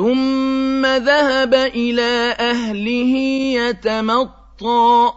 ثم ذهب إلى أهله يتمطى